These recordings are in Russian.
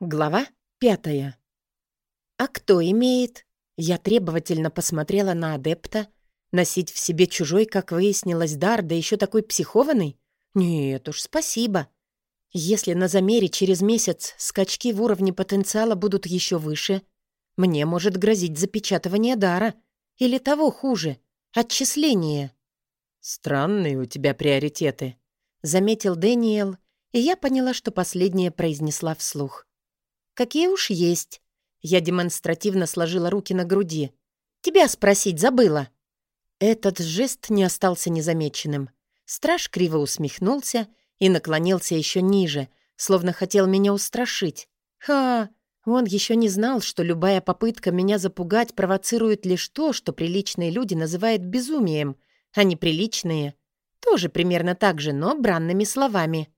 Глава пятая. «А кто имеет?» Я требовательно посмотрела на адепта. Носить в себе чужой, как выяснилось, дар, да еще такой психованный? Нет уж, спасибо. Если на замере через месяц скачки в уровне потенциала будут еще выше, мне может грозить запечатывание дара. Или того хуже — отчисление. «Странные у тебя приоритеты», — заметил Дэниел, и я поняла, что последнее произнесла вслух. «Какие уж есть». Я демонстративно сложила руки на груди. «Тебя спросить забыла». Этот жест не остался незамеченным. Страж криво усмехнулся и наклонился еще ниже, словно хотел меня устрашить. Ха! Он еще не знал, что любая попытка меня запугать провоцирует лишь то, что приличные люди называют безумием, а неприличные — тоже примерно так же, но бранными словами.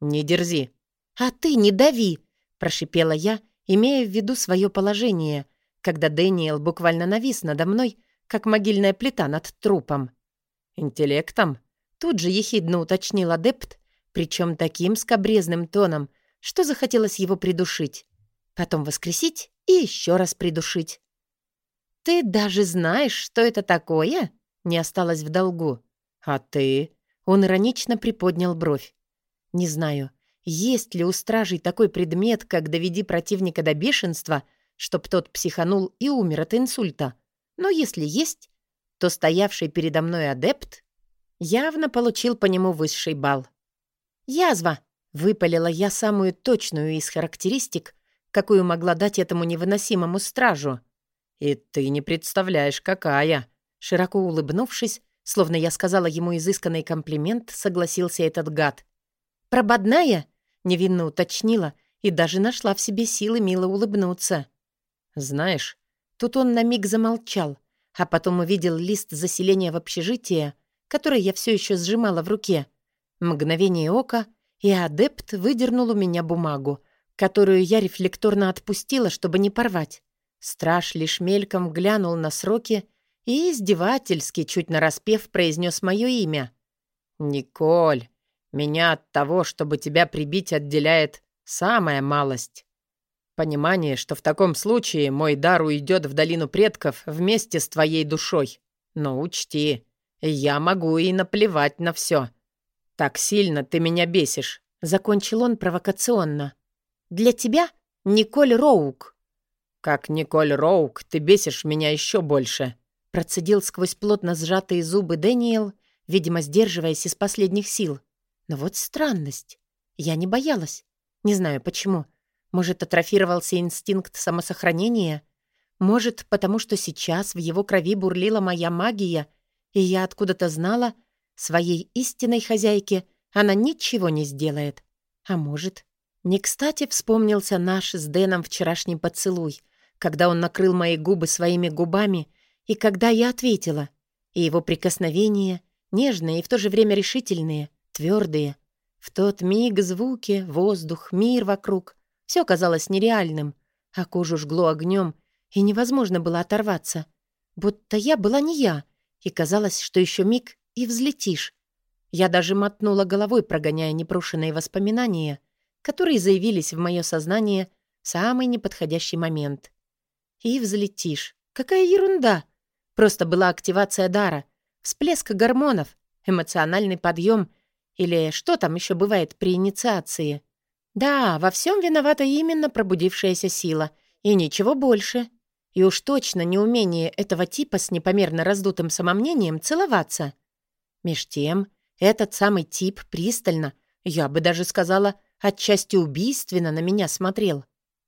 «Не дерзи». «А ты не дави!» — прошипела я, имея в виду свое положение, когда Дэниел буквально навис надо мной, как могильная плита над трупом. «Интеллектом?» — тут же ехидно уточнил адепт, причем таким скобрезным тоном, что захотелось его придушить. Потом воскресить и еще раз придушить. «Ты даже знаешь, что это такое?» — не осталось в долгу. «А ты?» — он иронично приподнял бровь. «Не знаю, есть ли у стражей такой предмет, как «доведи противника до бешенства», чтоб тот психанул и умер от инсульта? Но если есть, то стоявший передо мной адепт явно получил по нему высший балл. «Язва!» — выпалила я самую точную из характеристик, какую могла дать этому невыносимому стражу. «И ты не представляешь, какая!» Широко улыбнувшись, словно я сказала ему изысканный комплимент, согласился этот гад. «Прободная?» Невинно уточнила и даже нашла в себе силы мило улыбнуться. «Знаешь...» Тут он на миг замолчал, а потом увидел лист заселения в общежитие, который я все еще сжимала в руке. Мгновение ока, и адепт выдернул у меня бумагу, которую я рефлекторно отпустила, чтобы не порвать. Страж лишь мельком глянул на сроки и издевательски, чуть нараспев, произнес мое имя. «Николь, меня от того, чтобы тебя прибить, отделяет самая малость. Понимание, что в таком случае мой дар уйдет в долину предков вместе с твоей душой. Но учти, я могу и наплевать на все. Так сильно ты меня бесишь. Закончил он провокационно. Для тебя Николь Роук. Как Николь Роук, ты бесишь меня еще больше. Процедил сквозь плотно сжатые зубы Дэниел, видимо, сдерживаясь из последних сил. Но вот странность. Я не боялась. Не знаю почему. Может, атрофировался инстинкт самосохранения? Может, потому что сейчас в его крови бурлила моя магия, и я откуда-то знала, своей истинной хозяйке она ничего не сделает. А может, не кстати вспомнился наш с Дэном вчерашний поцелуй, когда он накрыл мои губы своими губами, и когда я ответила, и его прикосновения, нежные и в то же время решительные — твердые. В тот миг звуки, воздух, мир вокруг — все казалось нереальным, а кожу жгло огнем, и невозможно было оторваться. Будто я была не я, и казалось, что еще миг — и взлетишь. Я даже мотнула головой, прогоняя непрошенные воспоминания, которые заявились в мое сознание в самый неподходящий момент. И взлетишь. Какая ерунда! Просто была активация дара, всплеск гормонов, эмоциональный подъем или что там еще бывает при инициации? Да, во всем виновата именно пробудившаяся сила. И ничего больше. И уж точно неумение этого типа с непомерно раздутым самомнением целоваться. Меж тем, этот самый тип пристально, я бы даже сказала, отчасти убийственно на меня смотрел.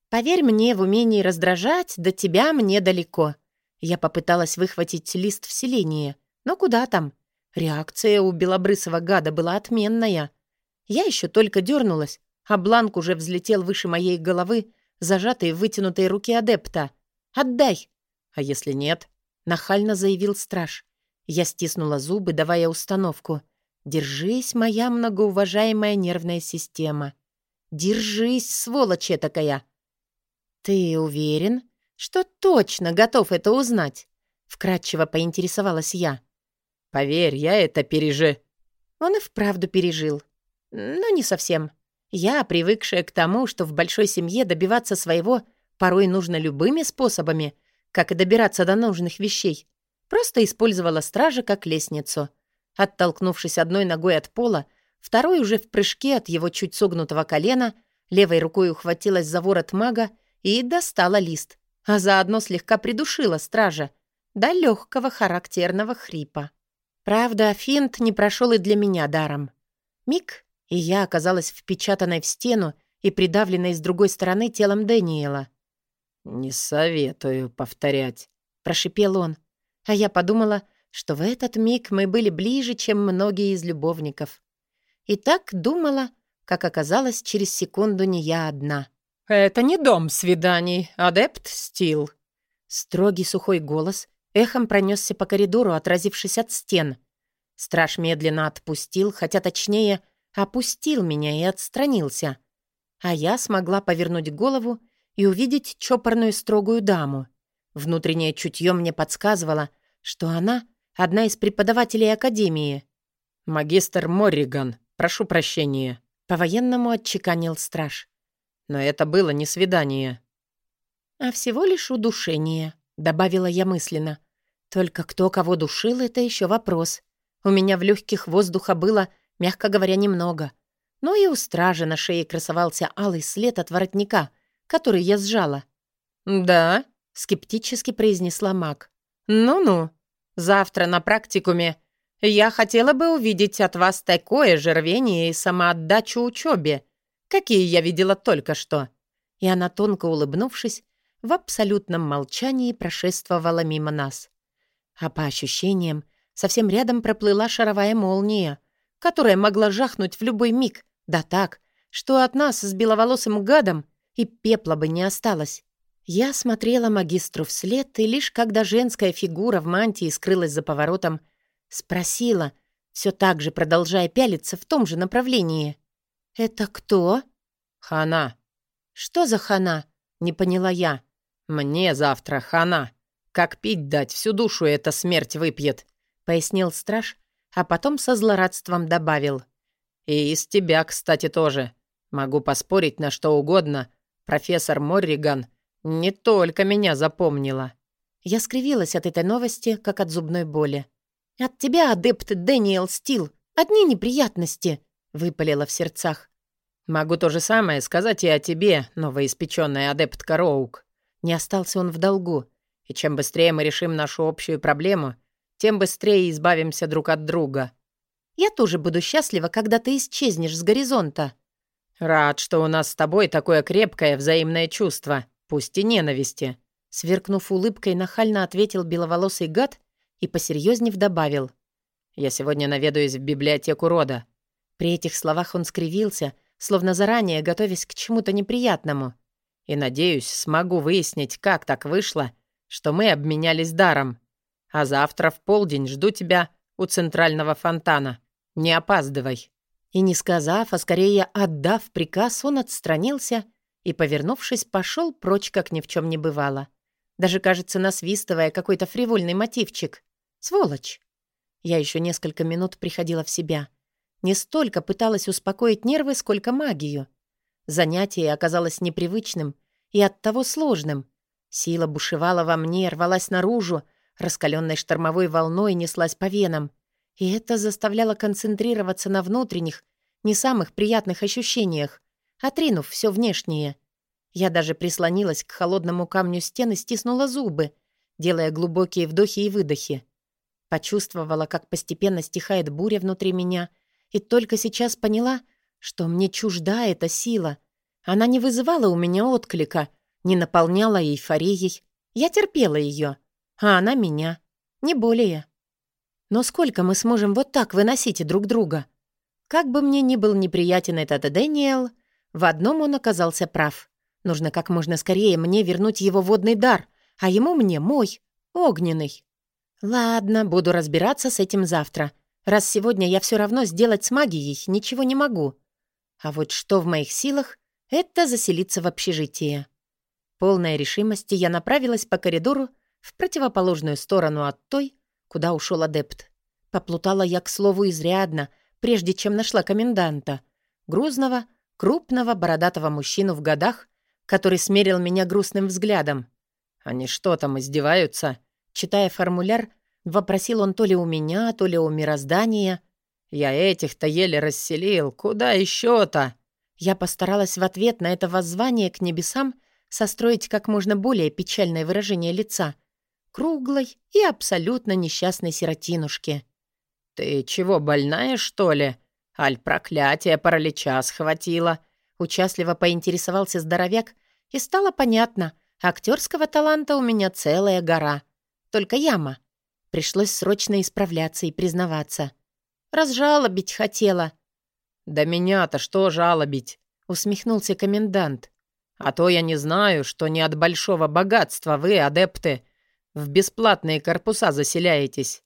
Поверь мне, в умении раздражать до тебя мне далеко. Я попыталась выхватить лист вселения, но куда там? Реакция у белобрысого гада была отменная. Я еще только дернулась, а бланк уже взлетел выше моей головы, зажатый в вытянутой руке адепта. «Отдай!» «А если нет?» — нахально заявил страж. Я стиснула зубы, давая установку. «Держись, моя многоуважаемая нервная система. Держись, сволочь такая!» «Ты уверен, что точно готов это узнать?» Вкратчиво поинтересовалась я. Поверь, я это пережи...» Он и вправду пережил. Но не совсем. Я, привыкшая к тому, что в большой семье добиваться своего порой нужно любыми способами, как и добираться до нужных вещей, просто использовала стража как лестницу. Оттолкнувшись одной ногой от пола, второй уже в прыжке от его чуть согнутого колена, левой рукой ухватилась за ворот мага и достала лист, а заодно слегка придушила стража до легкого характерного хрипа. Правда, финт не прошел и для меня даром. Миг, и я оказалась впечатанной в стену и придавленной с другой стороны телом Дэниела. «Не советую повторять», — прошипел он. А я подумала, что в этот миг мы были ближе, чем многие из любовников. И так думала, как оказалось, через секунду не я одна. «Это не дом свиданий, адепт Стил». Строгий сухой голос эхом пронесся по коридору, отразившись от стен. Страж медленно отпустил, хотя точнее, опустил меня и отстранился. А я смогла повернуть голову и увидеть чопорную строгую даму. Внутреннее чутье мне подсказывало, что она — одна из преподавателей Академии. «Магистр Морриган, прошу прощения», — по-военному отчеканил страж. «Но это было не свидание». «А всего лишь удушение», — добавила я мысленно. «Только кто кого душил — это еще вопрос. У меня в легких воздуха было, мягко говоря, немного. Но и у стража на шее красовался алый след от воротника, который я сжала. «Да», — скептически произнесла маг. «Ну-ну, завтра на практикуме я хотела бы увидеть от вас такое же рвение и самоотдачу учебе, какие я видела только что». И она, тонко улыбнувшись, в абсолютном молчании прошествовала мимо нас. А по ощущениям, совсем рядом проплыла шаровая молния, которая могла жахнуть в любой миг, да так, что от нас с беловолосым гадом и пепла бы не осталось. Я смотрела магистру вслед, и лишь когда женская фигура в мантии скрылась за поворотом, спросила, все так же продолжая пялиться в том же направлении. «Это кто?» «Хана». «Что за хана?» — не поняла я. «Мне завтра хана. Как пить дать, всю душу эта смерть выпьет», — пояснил страж, а потом со злорадством добавил. «И из тебя, кстати, тоже. Могу поспорить на что угодно. Профессор Морриган — не только меня запомнила. Я скривилась от этой новости, как от зубной боли. «От тебя, адепт Дэниел Стил, одни неприятности», — выпалила в сердцах. «Могу то же самое сказать и о тебе, новоиспечённая адептка Роук». Не остался он в долгу. «И чем быстрее мы решим нашу общую проблему, тем быстрее избавимся друг от друга». «Я тоже буду счастлива, когда ты исчезнешь с горизонта». «Рад, что у нас с тобой такое крепкое взаимное чувство», пусть и ненависти», — сверкнув улыбкой, нахально ответил беловолосый гад и посерьезнее добавил. «Я сегодня наведаюсь в библиотеку рода». При этих словах он скривился, словно заранее готовясь к чему-то неприятному. «И, надеюсь, смогу выяснить, как так вышло, что мы обменялись даром. А завтра в полдень жду тебя у центрального фонтана. Не опаздывай». И не сказав, а скорее отдав приказ, он отстранился и, повернувшись, пошел прочь, как ни в чем не бывало. Даже, кажется, насвистывая какой-то фривольный мотивчик. Сволочь! Я еще несколько минут приходила в себя. Не столько пыталась успокоить нервы, сколько магию. Занятие оказалось непривычным и оттого сложным. Сила бушевала во мне, рвалась наружу, раскаленной штормовой волной неслась по венам. И это заставляло концентрироваться на внутренних, не самых приятных ощущениях, отринув все внешнее. Я даже прислонилась к холодному камню стены, стиснула зубы, делая глубокие вдохи и выдохи. Почувствовала, как постепенно стихает буря внутри меня, и только сейчас поняла, что мне чужда эта сила. Она не вызывала у меня отклика, не наполняла эйфорией. Я терпела ее, а она меня. Не более. Но сколько мы сможем вот так выносить друг друга? Как бы мне ни был неприятен этот Дэниел, в одном он оказался прав. Нужно как можно скорее мне вернуть его водный дар, а ему мне мой, огненный. Ладно, буду разбираться с этим завтра, раз сегодня я все равно сделать с магией ничего не могу. А вот что в моих силах, это заселиться в общежитие. Полная решимости я направилась по коридору в противоположную сторону от той, куда ушел адепт. Поплутала я, к слову, изрядно, прежде чем нашла коменданта. Грузного, крупного бородатого мужчину в годах, который смерил меня грустным взглядом. «Они что там, издеваются?» Читая формуляр, вопросил он то ли у меня, то ли у мироздания. «Я этих-то еле расселил. Куда еще-то?» Я постаралась в ответ на это воззвание к небесам состроить как можно более печальное выражение лица. Круглой и абсолютно несчастной сиротинушки. «Ты чего, больная, что ли? Аль проклятие паралича схватило?» Участливо поинтересовался здоровяк, и стало понятно, актерского таланта у меня целая гора. Только яма. Пришлось срочно исправляться и признаваться. Разжалобить хотела. «Да меня-то что жалобить?» — усмехнулся комендант. «А то я не знаю, что не от большого богатства вы, адепты, в бесплатные корпуса заселяетесь.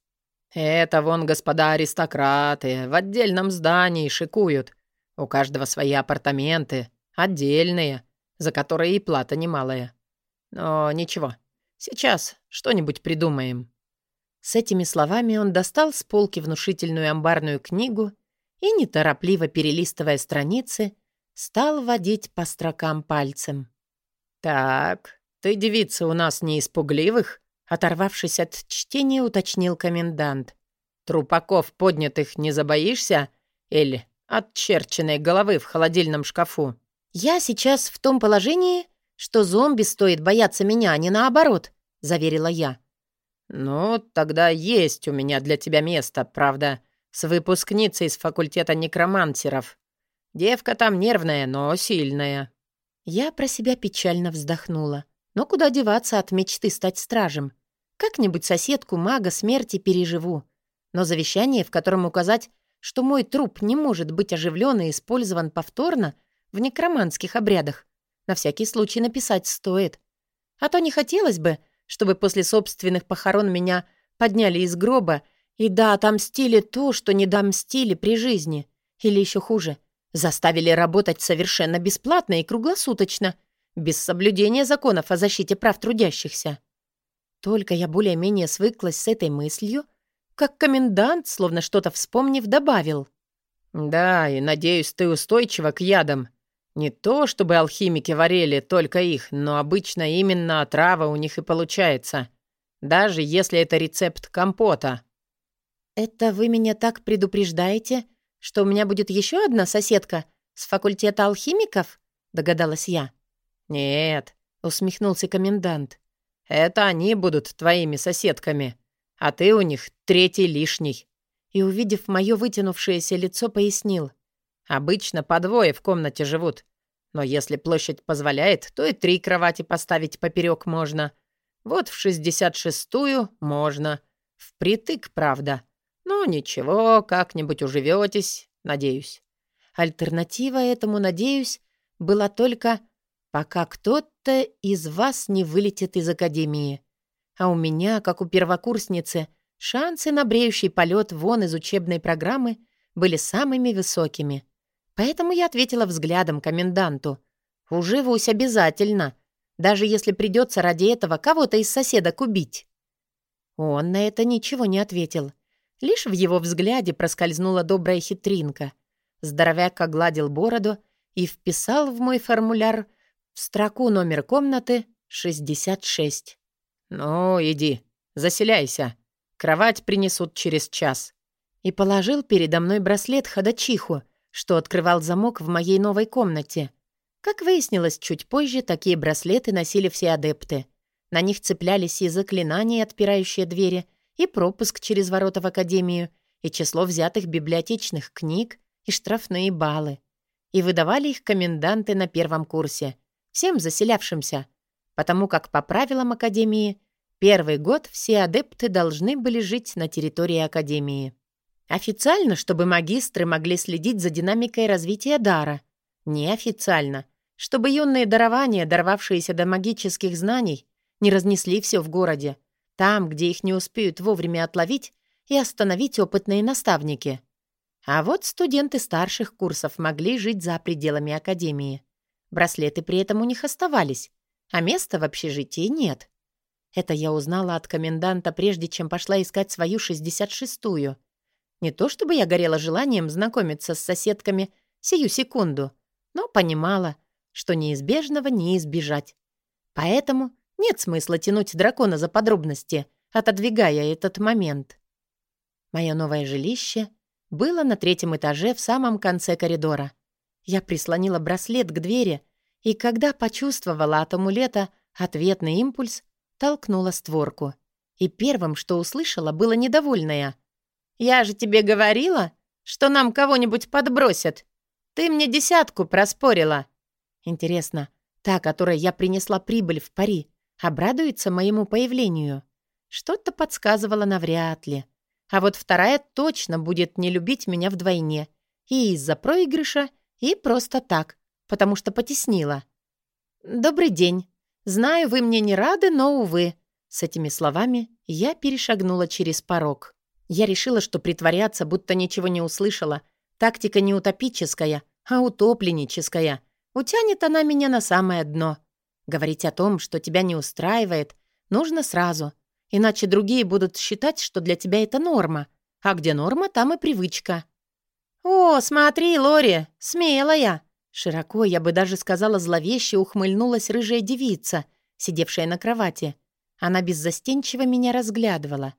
Это вон господа аристократы в отдельном здании шикуют. У каждого свои апартаменты, отдельные, за которые и плата немалая. Но ничего, сейчас что-нибудь придумаем». С этими словами он достал с полки внушительную амбарную книгу и, неторопливо перелистывая страницы, стал водить по строкам пальцем. «Так, ты девица у нас не из пугливых?» Оторвавшись от чтения, уточнил комендант. «Трупаков поднятых не забоишься? Или от черченной головы в холодильном шкафу?» «Я сейчас в том положении, что зомби стоит бояться меня, а не наоборот», — заверила я. «Ну, тогда есть у меня для тебя место, правда, с выпускницей из факультета некромансеров. Девка там нервная, но сильная». Я про себя печально вздохнула. Но куда деваться от мечты стать стражем? Как-нибудь соседку мага смерти переживу. Но завещание, в котором указать, что мой труп не может быть оживлен и использован повторно в некроманских обрядах, на всякий случай написать стоит. А то не хотелось бы, чтобы после собственных похорон меня подняли из гроба и да, отомстили то, что не домстили при жизни. Или еще хуже, заставили работать совершенно бесплатно и круглосуточно, без соблюдения законов о защите прав трудящихся. Только я более-менее свыклась с этой мыслью, как комендант, словно что-то вспомнив, добавил. «Да, и надеюсь, ты устойчива к ядам. Не то, чтобы алхимики варили только их, но обычно именно отрава у них и получается, даже если это рецепт компота». «Это вы меня так предупреждаете, что у меня будет еще одна соседка с факультета алхимиков?» — догадалась я. «Нет», — усмехнулся комендант. «Это они будут твоими соседками, а ты у них третий лишний». И, увидев мое вытянувшееся лицо, пояснил. «Обычно по двое в комнате живут, но если площадь позволяет, то и три кровати поставить поперек можно. Вот в шестьдесят шестую можно. Впритык, правда. Ну, ничего, как-нибудь уживетесь, надеюсь». Альтернатива этому, надеюсь, была только пока кто-то из вас не вылетит из академии. А у меня, как у первокурсницы, шансы на бреющий полет вон из учебной программы были самыми высокими. Поэтому я ответила взглядом коменданту. «Уживусь обязательно, даже если придется ради этого кого-то из соседок убить». Он на это ничего не ответил. Лишь в его взгляде проскользнула добрая хитринка. Здоровяк огладил бороду и вписал в мой формуляр в строку номер комнаты 66. «Ну, иди, заселяйся. Кровать принесут через час». И положил передо мной браслет ходачиху, что открывал замок в моей новой комнате. Как выяснилось чуть позже, такие браслеты носили все адепты. На них цеплялись и заклинания, отпирающие двери, и пропуск через ворота в академию, и число взятых библиотечных книг, и штрафные баллы. И выдавали их коменданты на первом курсе — всем заселявшимся, потому как по правилам Академии первый год все адепты должны были жить на территории Академии. Официально, чтобы магистры могли следить за динамикой развития дара. Неофициально, чтобы юные дарования, дорвавшиеся до магических знаний, не разнесли все в городе, там, где их не успеют вовремя отловить и остановить опытные наставники. А вот студенты старших курсов могли жить за пределами Академии. Браслеты при этом у них оставались, а места в общежитии нет. Это я узнала от коменданта, прежде чем пошла искать свою 66-ю. Не то чтобы я горела желанием знакомиться с соседками сию секунду, но понимала, что неизбежного не избежать. Поэтому нет смысла тянуть дракона за подробности, отодвигая этот момент. Мое новое жилище было на третьем этаже в самом конце коридора. Я прислонила браслет к двери, и когда почувствовала от амулета ответный импульс, толкнула створку. И первым, что услышала, было недовольное. «Я же тебе говорила, что нам кого-нибудь подбросят. Ты мне десятку проспорила». Интересно, та, которой я принесла прибыль в пари, обрадуется моему появлению? Что-то подсказывало навряд ли. А вот вторая точно будет не любить меня вдвойне. И из-за проигрыша, и просто так, потому что потеснила. «Добрый день. Знаю, вы мне не рады, но, увы». С этими словами я перешагнула через порог. Я решила, что притворяться, будто ничего не услышала. Тактика не утопическая, а утопленническая. Утянет она меня на самое дно. Говорить о том, что тебя не устраивает, нужно сразу. Иначе другие будут считать, что для тебя это норма. А где норма, там и привычка. «О, смотри, Лори, смелая!» Широко, я бы даже сказала зловеще, ухмыльнулась рыжая девица, сидевшая на кровати. Она беззастенчиво меня разглядывала.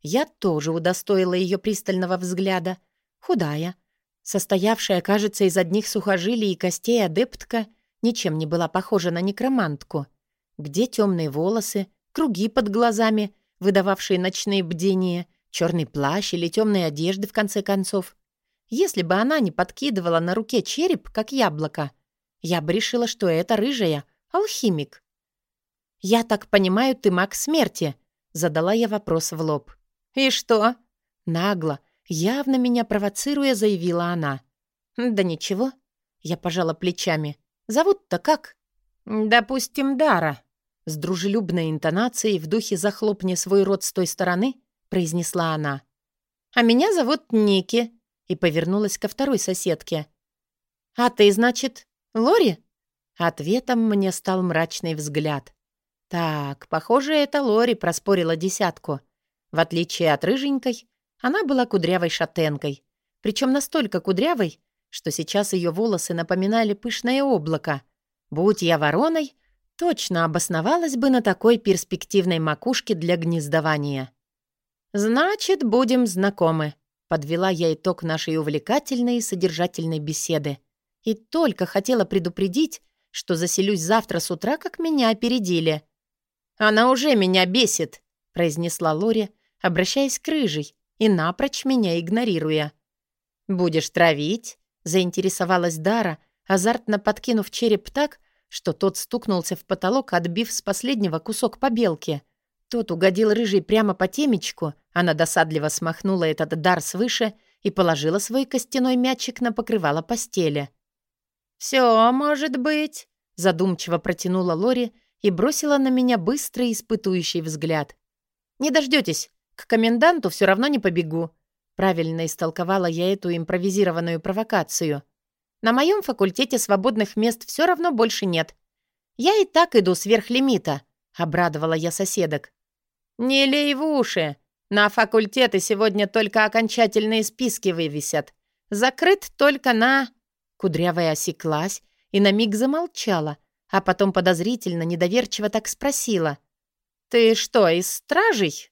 Я тоже удостоила ее пристального взгляда. Худая, состоявшая, кажется, из одних сухожилий и костей адептка, ничем не была похожа на некромантку. Где темные волосы, круги под глазами, выдававшие ночные бдения, черный плащ или темные одежды, в конце концов. Если бы она не подкидывала на руке череп, как яблоко, я бы решила, что это рыжая, алхимик. «Я так понимаю, ты маг смерти?» — задала я вопрос в лоб. «И что?» Нагло, явно меня провоцируя, заявила она. «Да ничего». Я пожала плечами. «Зовут-то как?» «Допустим, Дара». С дружелюбной интонацией в духе «захлопни свой рот с той стороны» произнесла она. «А меня зовут Ники», и повернулась ко второй соседке. «А ты, значит, Лори?» Ответом мне стал мрачный взгляд. «Так, похоже, это Лори проспорила десятку. В отличие от рыженькой, она была кудрявой шатенкой. Причем настолько кудрявой, что сейчас ее волосы напоминали пышное облако. Будь я вороной, точно обосновалась бы на такой перспективной макушке для гнездования. «Значит, будем знакомы», Подвела я итог нашей увлекательной и содержательной беседы. И только хотела предупредить, что заселюсь завтра с утра, как меня опередили. «Она уже меня бесит», — произнесла Лори, обращаясь к рыжей и напрочь меня игнорируя. «Будешь травить?» — заинтересовалась Дара, азартно подкинув череп так, что тот стукнулся в потолок, отбив с последнего кусок побелки — тот угодил рыжий прямо по темечку. Она досадливо смахнула этот дар свыше и положила свой костяной мячик на покрывало постели. «Все может быть», — задумчиво протянула Лори и бросила на меня быстрый испытующий взгляд. «Не дождетесь. К коменданту все равно не побегу». Правильно истолковала я эту импровизированную провокацию. «На моем факультете свободных мест все равно больше нет. Я и так иду сверх лимита», — обрадовала я соседок. «Не лей в уши! На факультеты сегодня только окончательные списки вывесят. Закрыт только на...» Кудрявая осеклась и на миг замолчала, а потом подозрительно, недоверчиво так спросила. «Ты что, из стражей?»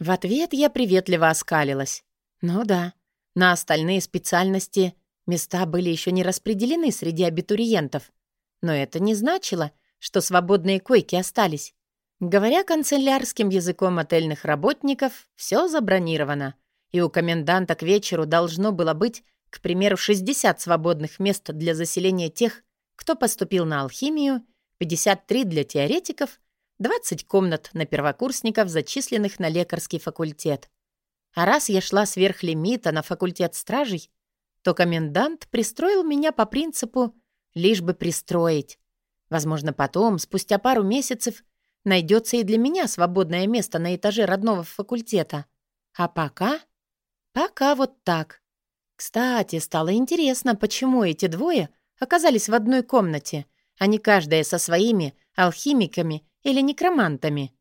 В ответ я приветливо оскалилась. «Ну да, на остальные специальности места были еще не распределены среди абитуриентов. Но это не значило, что свободные койки остались. Говоря канцелярским языком отельных работников, все забронировано, и у коменданта к вечеру должно было быть, к примеру, 60 свободных мест для заселения тех, кто поступил на алхимию, 53 для теоретиков, 20 комнат на первокурсников, зачисленных на лекарский факультет. А раз я шла сверх лимита на факультет стражей, то комендант пристроил меня по принципу «лишь бы пристроить». Возможно, потом, спустя пару месяцев, Найдется и для меня свободное место на этаже родного факультета. А пока... Пока вот так. Кстати, стало интересно, почему эти двое оказались в одной комнате, а не каждая со своими алхимиками или некромантами.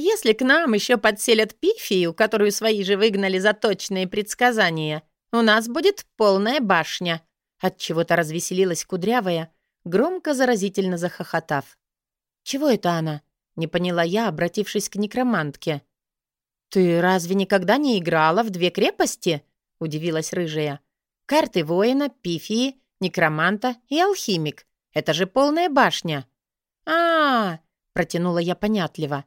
Если к нам еще подселят пифию, которую свои же выгнали за точные предсказания, у нас будет полная башня. От чего то развеселилась кудрявая, громко заразительно захохотав. «Чего это она?» — не поняла я, обратившись к некромантке. «Ты разве никогда не играла в две крепости?» — удивилась рыжая. «Карты воина, пифии, некроманта и алхимик. Это же полная башня». «А-а-а!» — протянула я понятливо.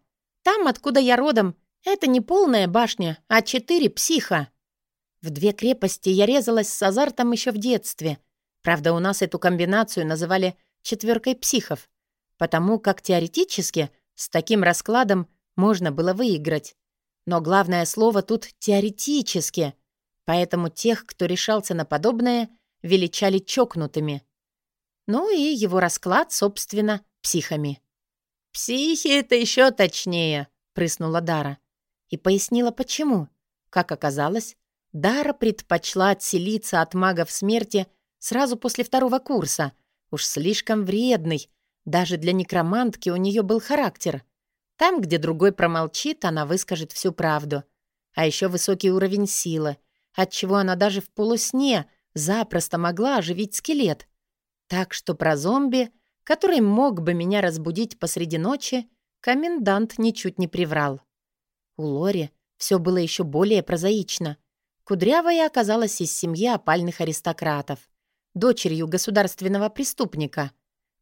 «Там, откуда я родом, это не полная башня, а четыре психа». В две крепости я резалась с азартом еще в детстве. Правда, у нас эту комбинацию называли «четверкой психов», потому как теоретически с таким раскладом можно было выиграть. Но главное слово тут «теоретически», поэтому тех, кто решался на подобное, величали чокнутыми. Ну и его расклад, собственно, психами. «Психи — это еще точнее», — прыснула Дара. И пояснила, почему. Как оказалось, Дара предпочла отселиться от магов смерти сразу после второго курса. Уж слишком вредный. Даже для некромантки у нее был характер. Там, где другой промолчит, она выскажет всю правду. А еще высокий уровень силы, отчего она даже в полусне запросто могла оживить скелет. Так что про зомби, который мог бы меня разбудить посреди ночи, комендант ничуть не приврал. У Лори все было еще более прозаично. Кудрявая оказалась из семьи опальных аристократов, дочерью государственного преступника.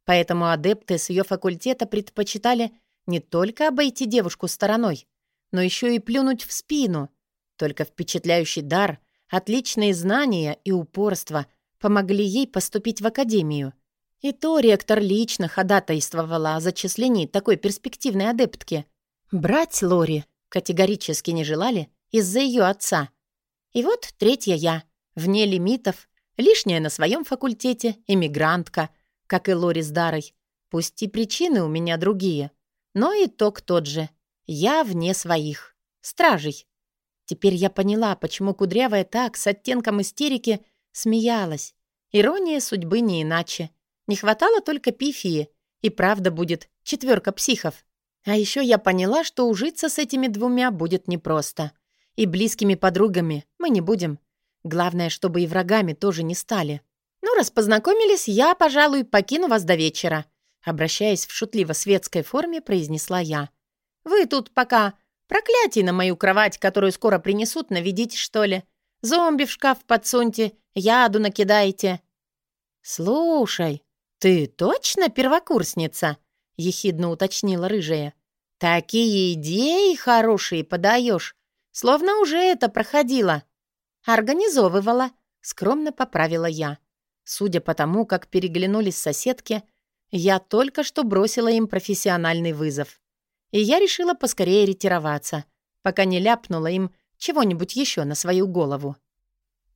Поэтому адепты с ее факультета предпочитали не только обойти девушку стороной, но еще и плюнуть в спину. Только впечатляющий дар, отличные знания и упорство помогли ей поступить в академию. И то ректор лично ходатайствовала о зачислении такой перспективной адептки. Брать Лори категорически не желали из-за ее отца — и вот третья я, вне лимитов, лишняя на своем факультете, эмигрантка, как и Лори с Дарой. Пусть и причины у меня другие, но итог тот же. Я вне своих. Стражей. Теперь я поняла, почему Кудрявая так, с оттенком истерики, смеялась. Ирония судьбы не иначе. Не хватало только пифии, и правда будет четверка психов. А еще я поняла, что ужиться с этими двумя будет непросто. И близкими подругами мы не будем. Главное, чтобы и врагами тоже не стали. Ну, раз познакомились, я, пожалуй, покину вас до вечера. Обращаясь в шутливо-светской форме, произнесла я. Вы тут пока проклятий на мою кровать, которую скоро принесут, наведите, что ли. Зомби в шкаф подсуньте, яду накидайте. Слушай, ты точно первокурсница? Ехидно уточнила рыжая. Такие идеи хорошие подаешь. Словно уже это проходило. Организовывала, скромно поправила я. Судя по тому, как переглянулись соседки, я только что бросила им профессиональный вызов. И я решила поскорее ретироваться, пока не ляпнула им чего-нибудь еще на свою голову.